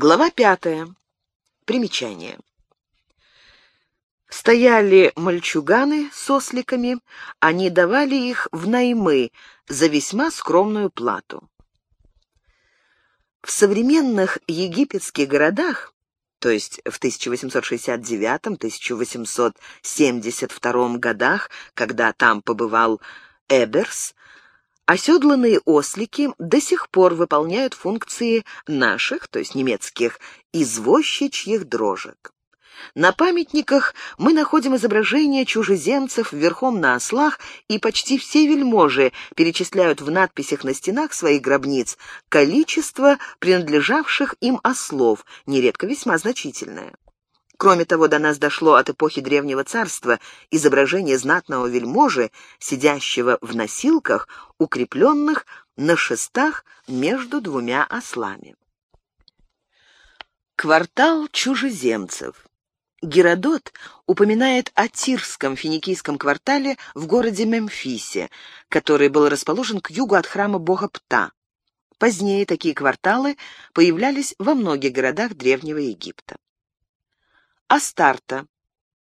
Глава пятая. Примечание. Стояли мальчуганы с осликами, они давали их в наймы за весьма скромную плату. В современных египетских городах, то есть в 1869-1872 годах, когда там побывал Эберс, Оседланные ослики до сих пор выполняют функции наших, то есть немецких, извозчичьих дрожек. На памятниках мы находим изображения чужеземцев верхом на ослах, и почти все вельможи перечисляют в надписях на стенах своих гробниц количество принадлежавших им ослов, нередко весьма значительное. Кроме того, до нас дошло от эпохи Древнего Царства изображение знатного вельможи, сидящего в носилках, укрепленных на шестах между двумя ослами. Квартал чужеземцев. Геродот упоминает о Тирском финикийском квартале в городе Мемфисе, который был расположен к югу от храма бога Пта. Позднее такие кварталы появлялись во многих городах Древнего Египта. Астарта.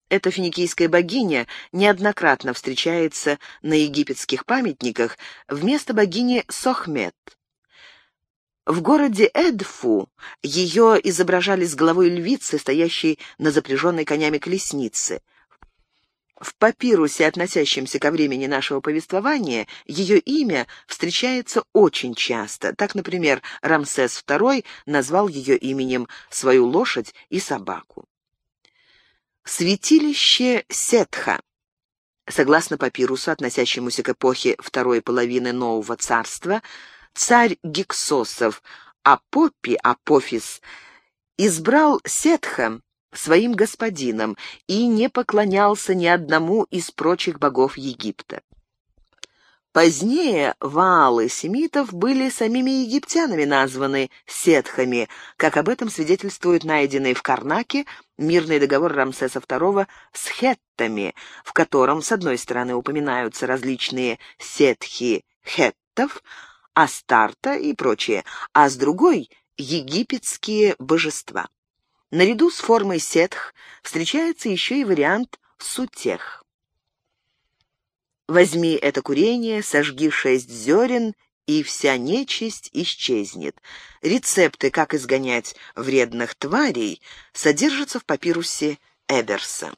Эта финикийская богиня неоднократно встречается на египетских памятниках вместо богини Сохмет. В городе Эдфу ее изображали с головой львицы, стоящей на запряженной конями колеснице. В папирусе, относящемся ко времени нашего повествования, ее имя встречается очень часто. Так, например, Рамсес II назвал ее именем свою лошадь и собаку. Святилище Сетха. Согласно папирусу, относящемуся к эпохе второй половины Нового Царства, царь Гиксосов Апопи Апофис избрал Сетха своим господином и не поклонялся ни одному из прочих богов Египта. Позднее ваалы семитов были самими египтянами названы сетхами, как об этом свидетельствует найденный в Карнаке мирный договор Рамсеса II с хеттами, в котором, с одной стороны, упоминаются различные сетхи хеттов, Астарта и прочее, а с другой — египетские божества. Наряду с формой сетх встречается еще и вариант сутех. Возьми это курение, сожги шесть зерен, и вся нечисть исчезнет. Рецепты, как изгонять вредных тварей, содержатся в папирусе Эберса.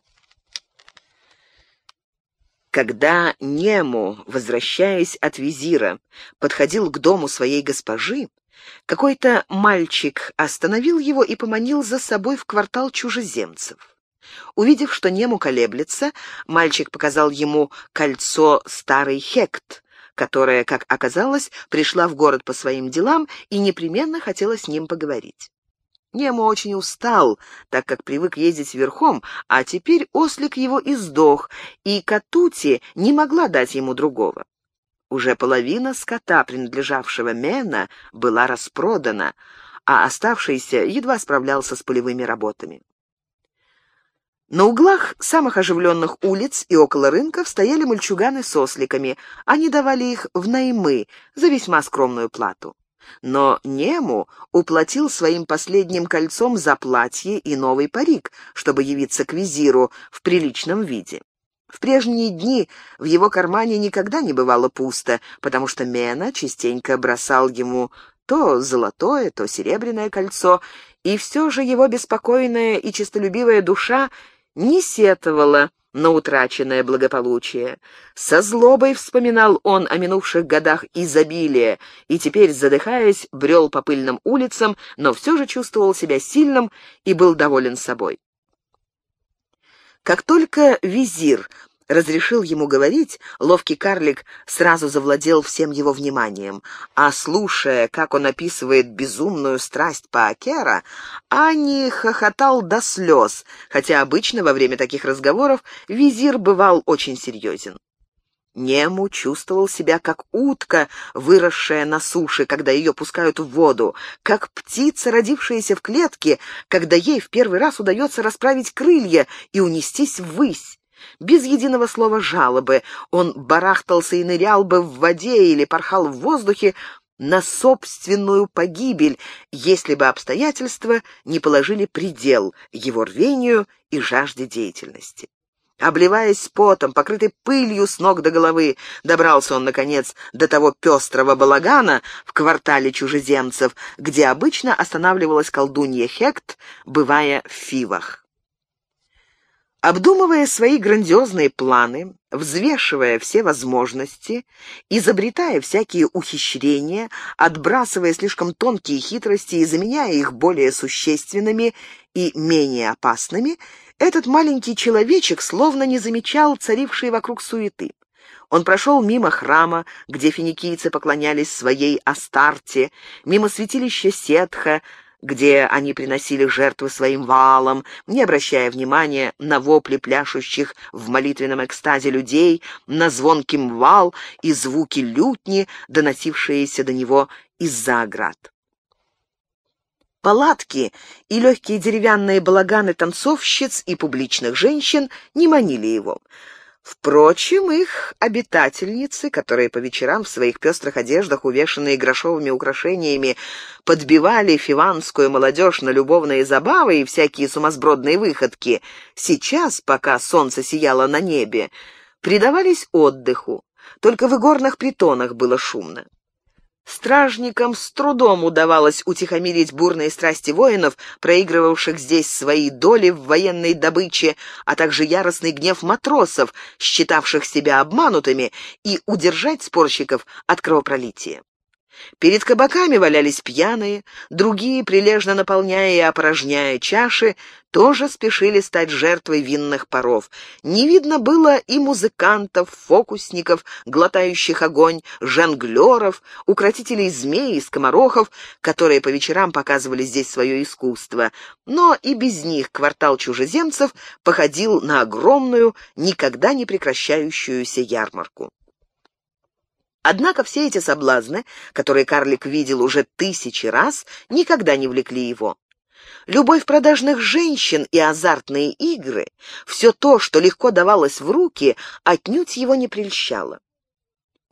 Когда Нему, возвращаясь от визира, подходил к дому своей госпожи, какой-то мальчик остановил его и поманил за собой в квартал чужеземцев. Увидев, что Нему колеблется, мальчик показал ему кольцо старый Хект, которая, как оказалось, пришла в город по своим делам и непременно хотела с ним поговорить. Нему очень устал, так как привык ездить верхом, а теперь ослик его издох, и Катути не могла дать ему другого. Уже половина скота, принадлежавшего Мена, была распродана, а оставшийся едва справлялся с полевыми работами. На углах самых оживленных улиц и около рынков стояли мальчуганы с осликами. Они давали их в наймы за весьма скромную плату. Но Нему уплатил своим последним кольцом за платье и новый парик, чтобы явиться к визиру в приличном виде. В прежние дни в его кармане никогда не бывало пусто, потому что Мена частенько бросал ему то золотое, то серебряное кольцо, и все же его беспокойная и честолюбивая душа не сетовала на утраченное благополучие. Со злобой вспоминал он о минувших годах изобилия и теперь, задыхаясь, брел по пыльным улицам, но все же чувствовал себя сильным и был доволен собой. Как только визир разрешил ему говорить, ловкий карлик сразу завладел всем его вниманием, а слушая, как он описывает безумную страсть Паакера, Ани хохотал до слез, хотя обычно во время таких разговоров визир бывал очень серьезен. Нему чувствовал себя как утка, выросшая на суше, когда ее пускают в воду, как птица, родившаяся в клетке, когда ей в первый раз удается расправить крылья и унестись ввысь. Без единого слова жалобы он барахтался и нырял бы в воде или порхал в воздухе, на собственную погибель, если бы обстоятельства не положили предел его рвению и жажде деятельности. Обливаясь потом, покрытый пылью с ног до головы, добрался он, наконец, до того пестрого балагана в квартале чужеземцев, где обычно останавливалась колдунья Хект, бывая в фивах. Обдумывая свои грандиозные планы, взвешивая все возможности, изобретая всякие ухищрения, отбрасывая слишком тонкие хитрости и заменяя их более существенными и менее опасными, этот маленький человечек словно не замечал царившей вокруг суеты. Он прошел мимо храма, где финикийцы поклонялись своей Астарте, мимо святилища Сетха, где они приносили жертвы своим валам, не обращая внимания на вопли пляшущих в молитвенном экстазе людей, на звонкий вал и звуки лютни, доносившиеся до него из-за оград. Палатки и легкие деревянные балаганы танцовщиц и публичных женщин не манили его. Впрочем, их обитательницы, которые по вечерам в своих пестрых одеждах, увешанные грошовыми украшениями, подбивали фиванскую молодежь на любовные забавы и всякие сумасбродные выходки, сейчас, пока солнце сияло на небе, предавались отдыху. Только в игорных притонах было шумно. Стражникам с трудом удавалось утихомирить бурные страсти воинов, проигрывавших здесь свои доли в военной добыче, а также яростный гнев матросов, считавших себя обманутыми, и удержать спорщиков от кровопролития. Перед кабаками валялись пьяные, другие, прилежно наполняя и опорожняя чаши, тоже спешили стать жертвой винных паров. Не видно было и музыкантов, фокусников, глотающих огонь, жонглеров, укротителей змей и скоморохов, которые по вечерам показывали здесь свое искусство. Но и без них квартал чужеземцев походил на огромную, никогда не прекращающуюся ярмарку. Однако все эти соблазны, которые карлик видел уже тысячи раз, никогда не влекли его. Любовь продажных женщин и азартные игры, все то, что легко давалось в руки, отнюдь его не прельщало.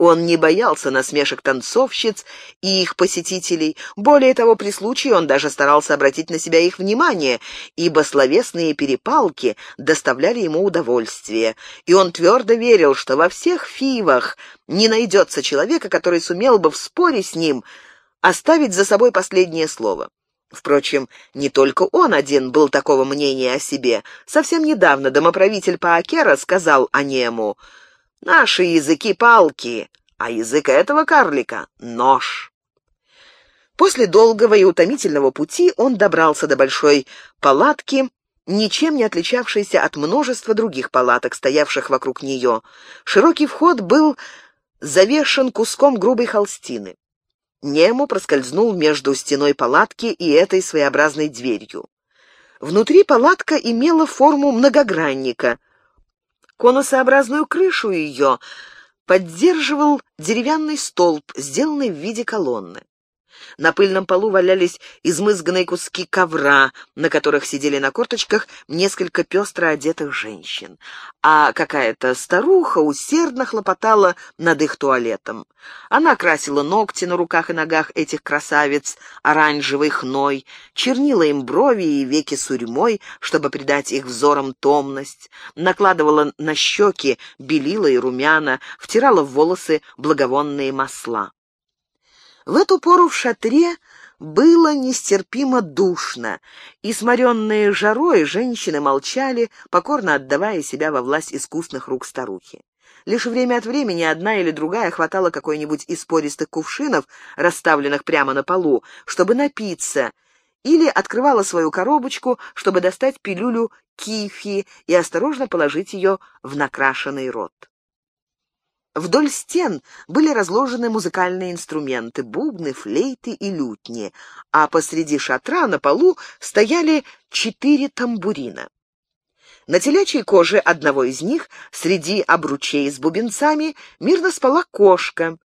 Он не боялся насмешек танцовщиц и их посетителей. Более того, при случае он даже старался обратить на себя их внимание, ибо словесные перепалки доставляли ему удовольствие. И он твердо верил, что во всех фивах не найдется человека, который сумел бы в споре с ним оставить за собой последнее слово. Впрочем, не только он один был такого мнения о себе. Совсем недавно домоправитель Паакера сказал Анему — Наши языки — палки, а язык этого карлика — нож. После долгого и утомительного пути он добрался до большой палатки, ничем не отличавшейся от множества других палаток, стоявших вокруг нее. Широкий вход был завешен куском грубой холстины. Нему проскользнул между стеной палатки и этой своеобразной дверью. Внутри палатка имела форму многогранника — Конусообразную крышу ее поддерживал деревянный столб, сделанный в виде колонны. На пыльном полу валялись измызганные куски ковра, на которых сидели на корточках несколько пестро одетых женщин. А какая-то старуха усердно хлопотала над их туалетом. Она красила ногти на руках и ногах этих красавиц оранжевой хной, чернила им брови и веки сурьмой, чтобы придать их взорам томность, накладывала на щеки белила и румяна, втирала в волосы благовонные масла. В эту пору в шатре было нестерпимо душно, и, сморенные жарой, женщины молчали, покорно отдавая себя во власть искусных рук старухи. Лишь время от времени одна или другая хватала какой-нибудь из пористых кувшинов, расставленных прямо на полу, чтобы напиться, или открывала свою коробочку, чтобы достать пилюлю кифи и осторожно положить ее в накрашенный рот. Вдоль стен были разложены музыкальные инструменты, бубны, флейты и лютни, а посреди шатра на полу стояли четыре тамбурина. На телячьей коже одного из них, среди обручей с бубенцами, мирно спала кошка,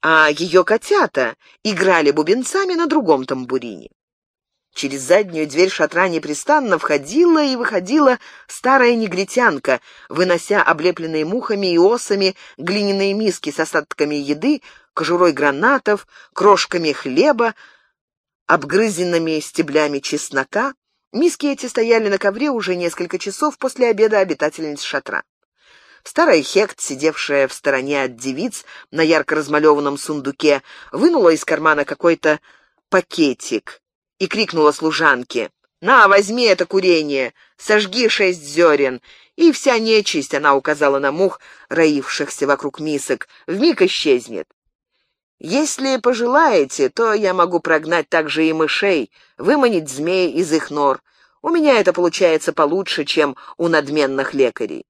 а ее котята играли бубенцами на другом тамбурине. Через заднюю дверь шатра непрестанно входила и выходила старая негритянка, вынося облепленные мухами и осами глиняные миски с остатками еды кожурой гранатов, крошками хлеба, обгрызенными стеблями чеснока. Миски эти стояли на ковре уже несколько часов после обеда обитательниц шатра. Старая Хект, сидевшая в стороне от девиц на ярко размалеванном сундуке, вынула из кармана какой-то пакетик и крикнула служанке. «На, возьми это курение, сожги шесть зерен, и вся нечисть, — она указала на мух, роившихся вокруг мисок, — вмиг исчезнет. Если пожелаете, то я могу прогнать также и мышей, выманить змей из их нор. У меня это получается получше, чем у надменных лекарей.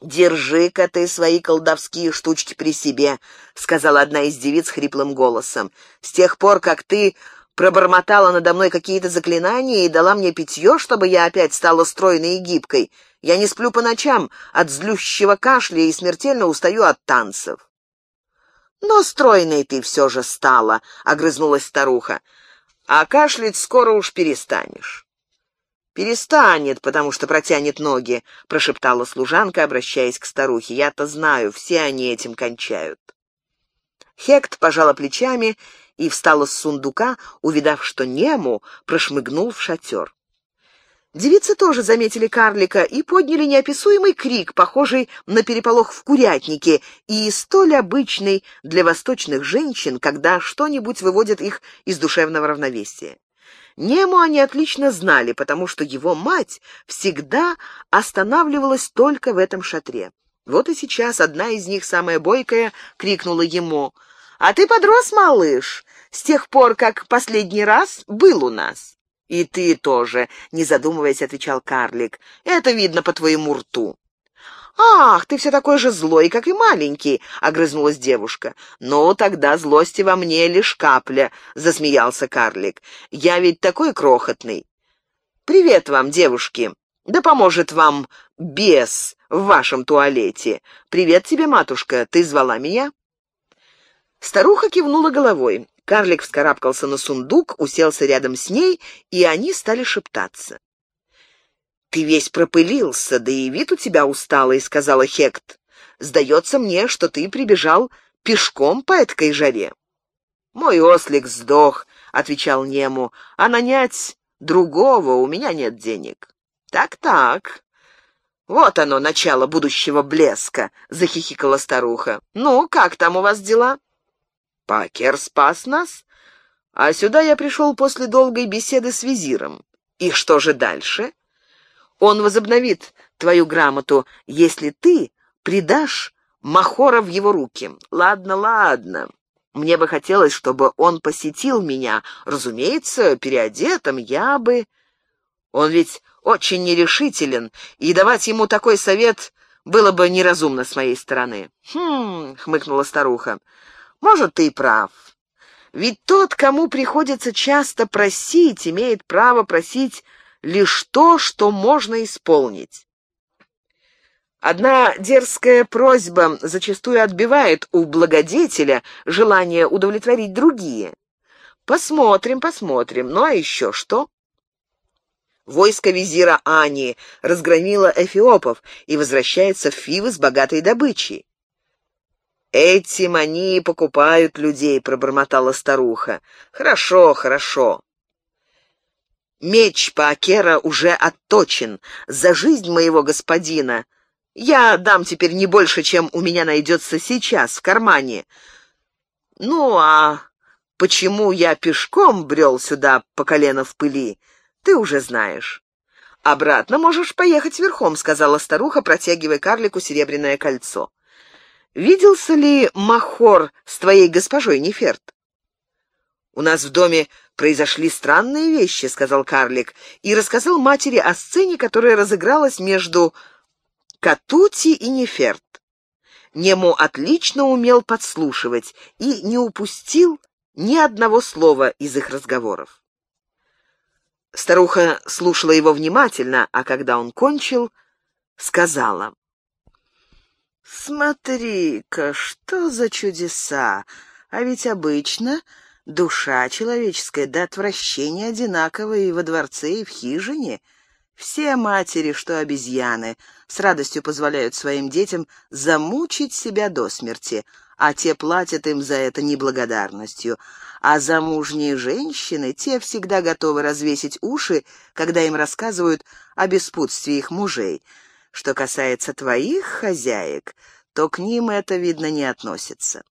«Держи-ка ты свои колдовские штучки при себе», — сказала одна из девиц хриплым голосом. «С тех пор, как ты пробормотала надо мной какие-то заклинания и дала мне питье, чтобы я опять стала стройной и гибкой, я не сплю по ночам от злющего кашля и смертельно устаю от танцев». «Но стройной ты все же стала», — огрызнулась старуха. «А кашлять скоро уж перестанешь». «Перестанет, потому что протянет ноги», — прошептала служанка, обращаясь к старухе. «Я-то знаю, все они этим кончают». Хект пожала плечами и встала с сундука, увидав, что Нему прошмыгнул в шатер. Девицы тоже заметили карлика и подняли неописуемый крик, похожий на переполох в курятнике и столь обычный для восточных женщин, когда что-нибудь выводит их из душевного равновесия. Нему они отлично знали, потому что его мать всегда останавливалась только в этом шатре. Вот и сейчас одна из них, самая бойкая, крикнула ему, «А ты подрос, малыш, с тех пор, как последний раз был у нас». «И ты тоже», — не задумываясь, отвечал карлик. «Это видно по твоему рту». «Ах, ты все такой же злой, как и маленький», — огрызнулась девушка. «Ну, тогда злости во мне лишь капля», — засмеялся карлик. «Я ведь такой крохотный». «Привет вам, девушки. Да поможет вам бес в вашем туалете. Привет тебе, матушка, ты звала меня?» Старуха кивнула головой. Карлик вскарабкался на сундук, уселся рядом с ней, и они стали шептаться. «Ты весь пропылился, да и вид у тебя усталый», — сказала Хект. «Сдается мне, что ты прибежал пешком по этой жаре». «Мой ослик сдох», — отвечал Нему, — «а нанять другого у меня нет денег». «Так-так». «Вот оно, начало будущего блеска», — захихикала старуха. «Ну, как там у вас дела?» Пакер спас нас, а сюда я пришел после долгой беседы с визиром. И что же дальше? Он возобновит твою грамоту, если ты придашь Махора в его руки. Ладно, ладно. Мне бы хотелось, чтобы он посетил меня. Разумеется, переодетым я бы... Он ведь очень нерешителен, и давать ему такой совет было бы неразумно с моей стороны. «Хм...» — хмыкнула старуха. Может, ты и прав. Ведь тот, кому приходится часто просить, имеет право просить лишь то, что можно исполнить. Одна дерзкая просьба зачастую отбивает у благодетеля желание удовлетворить другие. Посмотрим, посмотрим. Ну а еще что? Войско визира Ани разгромило эфиопов и возвращается в Фивы с богатой добычей. «Эти мании покупают людей», — пробормотала старуха. «Хорошо, хорошо». «Меч Паакера уже отточен. За жизнь моего господина я дам теперь не больше, чем у меня найдется сейчас в кармане. Ну, а почему я пешком брел сюда по колено в пыли, ты уже знаешь». «Обратно можешь поехать верхом», — сказала старуха, протягивая карлику серебряное кольцо. Виделся ли Махор с твоей госпожой Неферт? «У нас в доме произошли странные вещи», — сказал карлик, и рассказал матери о сцене, которая разыгралась между Катути и Неферт. Нему отлично умел подслушивать и не упустил ни одного слова из их разговоров. Старуха слушала его внимательно, а когда он кончил, сказала. «Смотри-ка, что за чудеса! А ведь обычно душа человеческая до отвращения одинаковая и во дворце, и в хижине. Все матери, что обезьяны, с радостью позволяют своим детям замучить себя до смерти, а те платят им за это неблагодарностью. А замужние женщины, те всегда готовы развесить уши, когда им рассказывают о беспутстве их мужей. Что касается твоих хозяек, то к ним это, видно, не относится.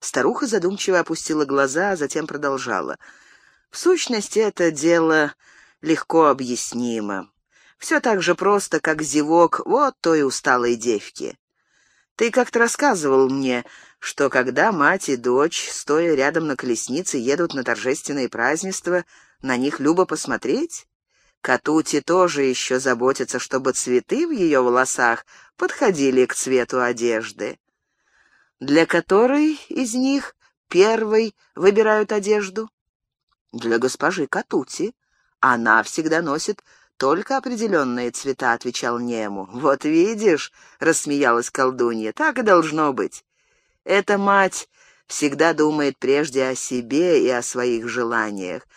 Старуха задумчиво опустила глаза, а затем продолжала. В сущности, это дело легко объяснимо. Все так же просто, как зевок вот той усталой девки. Ты как-то рассказывал мне, что когда мать и дочь, стоя рядом на колеснице, едут на торжественные празднества, на них любо посмотреть? Катути тоже еще заботится, чтобы цветы в ее волосах подходили к цвету одежды. Для которой из них первой выбирают одежду? Для госпожи Катути. Она всегда носит только определенные цвета», — отвечал Нему. «Вот видишь», — рассмеялась колдунья, — «так и должно быть. Эта мать всегда думает прежде о себе и о своих желаниях,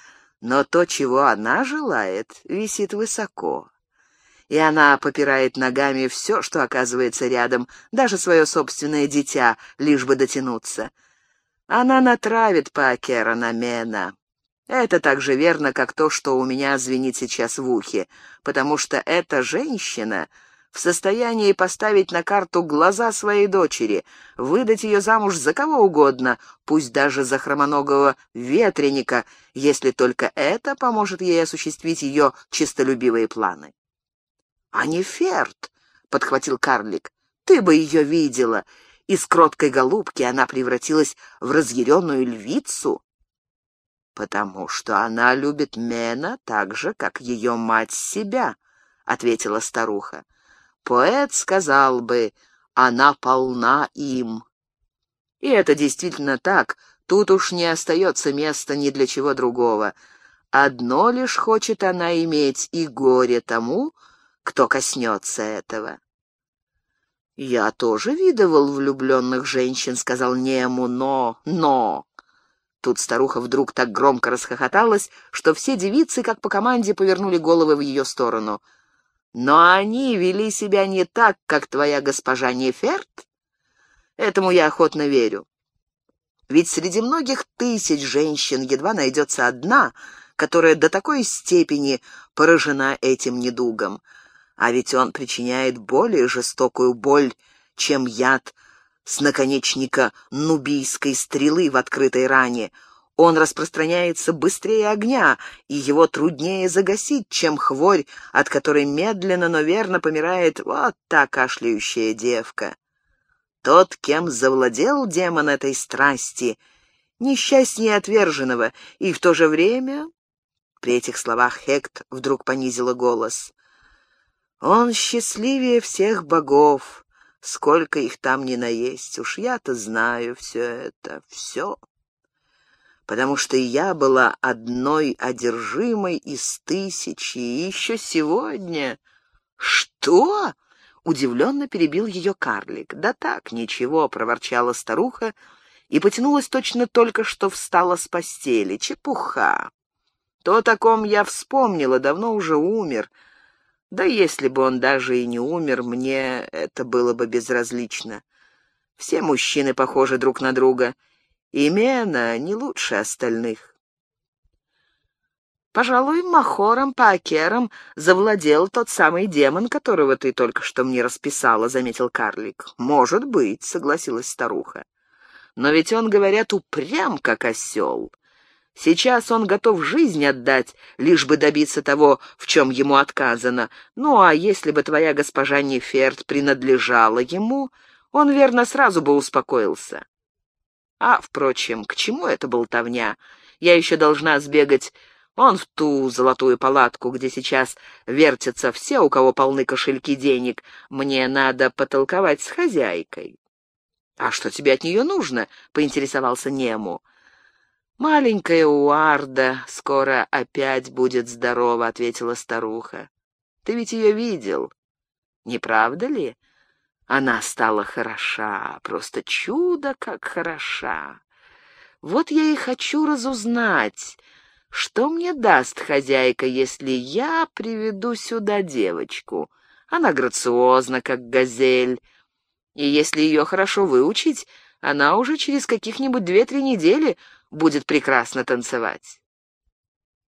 но то, чего она желает, висит высоко. И она попирает ногами все, что оказывается рядом, даже свое собственное дитя, лишь бы дотянуться. Она натравит Пакера на Мена, это так же верно, как то, что у меня звенит сейчас в ухе, потому что эта женщина в состоянии поставить на карту глаза своей дочери, выдать ее замуж за кого угодно, пусть даже за хромоногого ветреника, если только это поможет ей осуществить ее чистолюбивые планы. — А не Ферд, — подхватил карлик, — ты бы ее видела. Из кроткой голубки она превратилась в разъяренную львицу. «Потому что она любит Мена так же, как ее мать себя», — ответила старуха. «Поэт сказал бы, она полна им». И это действительно так, тут уж не остается места ни для чего другого. Одно лишь хочет она иметь и горе тому, кто коснется этого. «Я тоже видывал влюбленных женщин», — сказал Нему, — «но, но...» Тут старуха вдруг так громко расхохоталась, что все девицы, как по команде, повернули головы в ее сторону. «Но они вели себя не так, как твоя госпожа Неферт?» «Этому я охотно верю. Ведь среди многих тысяч женщин едва найдется одна, которая до такой степени поражена этим недугом. А ведь он причиняет более жестокую боль, чем яд, с наконечника нубийской стрелы в открытой ране. Он распространяется быстрее огня, и его труднее загасить, чем хворь, от которой медленно, но верно помирает вот та кашляющая девка. Тот, кем завладел демон этой страсти, несчастнее отверженного, и в то же время... При этих словах Хект вдруг понизила голос. «Он счастливее всех богов, Сколько их там не наесть, уж я-то знаю все это, все. Потому что я была одной одержимой из тысячи, и еще сегодня... Что? Удивленно перебил ее карлик. Да так, ничего, проворчала старуха и потянулась точно только что встала с постели. Чепуха. То, о ком я вспомнила, давно уже умер, — да если бы он даже и не умер, мне это было бы безразлично. Все мужчины похожи друг на друга. И Мена не лучше остальных. Пожалуй, Махором Паакером завладел тот самый демон, которого ты только что мне расписала, — заметил карлик. Может быть, — согласилась старуха. Но ведь он, говорят, упрям, как осел. Сейчас он готов жизнь отдать, лишь бы добиться того, в чем ему отказано. Ну, а если бы твоя госпожа Неферт принадлежала ему, он, верно, сразу бы успокоился. А, впрочем, к чему эта болтовня? Я еще должна сбегать он в ту золотую палатку, где сейчас вертятся все, у кого полны кошельки денег. Мне надо потолковать с хозяйкой. — А что тебе от нее нужно? — поинтересовался Нему. «Маленькая Уарда скоро опять будет здорова», — ответила старуха. «Ты ведь ее видел, не правда ли? Она стала хороша, просто чудо как хороша. Вот я и хочу разузнать, что мне даст хозяйка, если я приведу сюда девочку. Она грациозна, как газель, и если ее хорошо выучить, Она уже через каких-нибудь две-три недели будет прекрасно танцевать.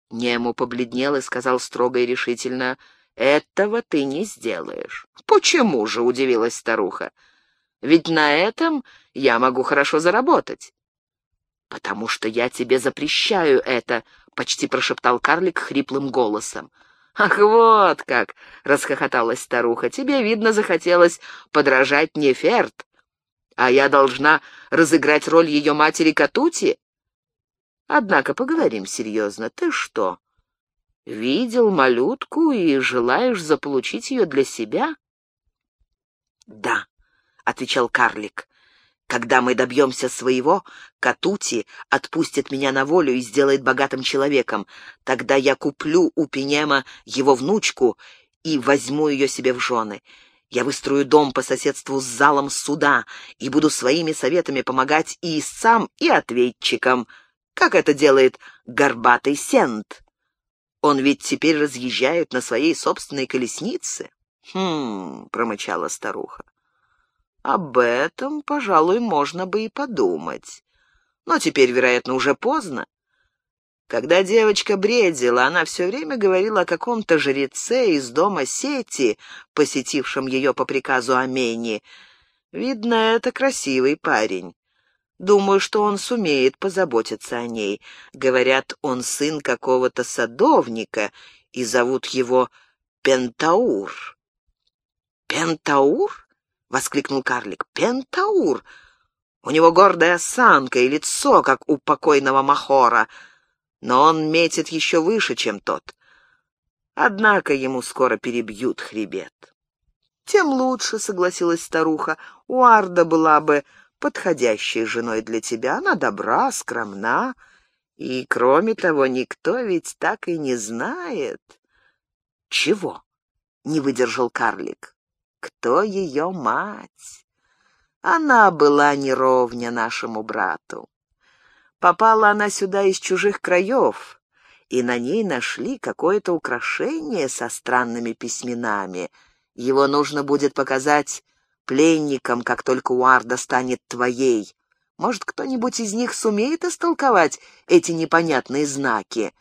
Нему побледнел и сказал строго и решительно, «Этого ты не сделаешь». «Почему же?» — удивилась старуха. «Ведь на этом я могу хорошо заработать». «Потому что я тебе запрещаю это», — почти прошептал карлик хриплым голосом. «Ах, вот как!» — расхохоталась старуха. «Тебе, видно, захотелось подражать Неферт, а я должна разыграть роль ее матери Катути? Однако поговорим серьезно. Ты что, видел малютку и желаешь заполучить ее для себя?» «Да», — отвечал карлик. Когда мы добьемся своего, Катути отпустит меня на волю и сделает богатым человеком. Тогда я куплю у Пенема его внучку и возьму ее себе в жены. Я выстрою дом по соседству с залом суда и буду своими советами помогать и истцам, и ответчикам, как это делает горбатый Сент. Он ведь теперь разъезжает на своей собственной колеснице. «Хм...» — промычала старуха. Об этом, пожалуй, можно бы и подумать. Но теперь, вероятно, уже поздно. Когда девочка бредила, она все время говорила о каком-то жреце из дома Сети, посетившем ее по приказу Амени. Видно, это красивый парень. Думаю, что он сумеет позаботиться о ней. Говорят, он сын какого-то садовника, и зовут его Пентаур. Пентаур? — воскликнул карлик. «Пентаур! У него гордая осанка и лицо, как у покойного Махора, но он метит еще выше, чем тот. Однако ему скоро перебьют хребет». «Тем лучше», — согласилась старуха. «У Арда была бы подходящей женой для тебя. Она добра, скромна, и, кроме того, никто ведь так и не знает». «Чего?» — не выдержал карлик кто ее мать. Она была неровня нашему брату. Попала она сюда из чужих краев, и на ней нашли какое-то украшение со странными письменами. Его нужно будет показать пленникам, как только Уарда станет твоей. Может, кто-нибудь из них сумеет истолковать эти непонятные знаки?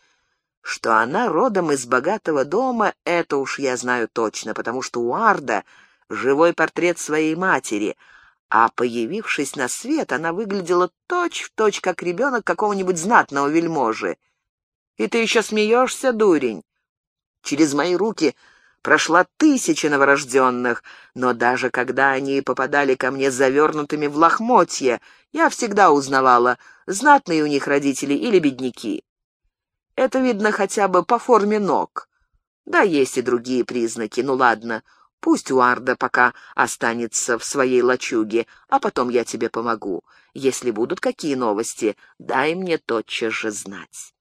Что она родом из богатого дома, это уж я знаю точно, потому что Уарда живой портрет своей матери, а появившись на свет, она выглядела точь-в-точь, точь, как ребенок какого-нибудь знатного вельможи. И ты еще смеешься, дурень? Через мои руки прошла тысяча новорожденных, но даже когда они попадали ко мне завернутыми в лохмотья, я всегда узнавала, знатные у них родители или бедняки. Это видно хотя бы по форме ног. Да, есть и другие признаки, ну ладно, Пусть Уарда пока останется в своей лачуге, а потом я тебе помогу. Если будут какие новости, дай мне тотчас же знать.